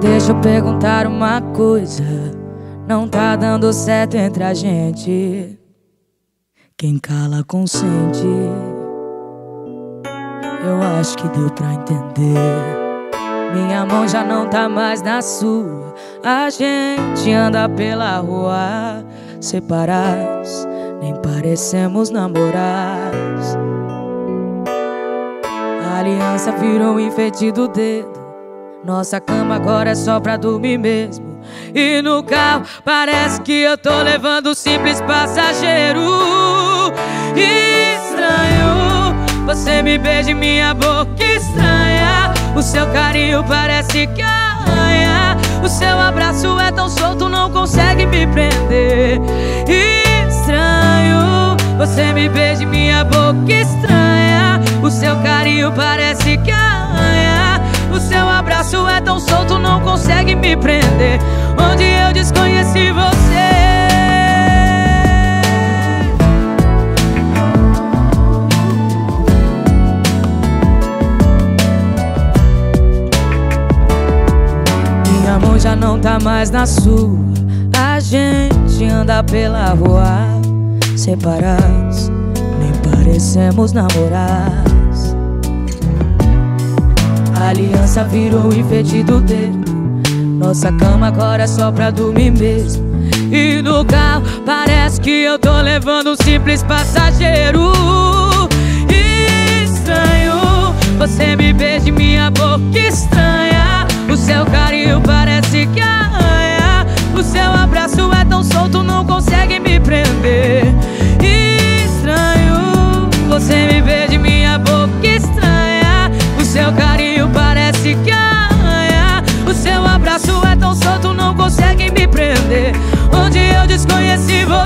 Deixa eu perguntar uma coisa. Não tá dando certo entre a gente. Quem cala consente. Eu acho que deu pra entender. Minha mão já não tá mais na sua. A gente anda pela rua separados, nem parecemos namorados. Aliança virou um enfeite do dedo. Nossa cama agora é só pra dormir mesmo. E no carro parece que eu tô levando um simples passageiro. Estranho, você me beija em minha boca estranha. O seu carinho parece arranha. O seu abraço é tão solto, não consegue me prender. Estranho, você me beija em minha boca estranha. O seu carinho parece que arranha. O seu abraço é tão solto, não consegue me prender. Onde eu desconheci você. Minha mão já não tá mais na sua. A gente anda pela rua separados, nem parecemos namorados. Aliança virou enfeite do dedo. Nossa cama agora é só pra dormir mesmo. E no carro parece que eu tô levando um simples passageiro. Estranho, você me beija em minha boca estranha. impossible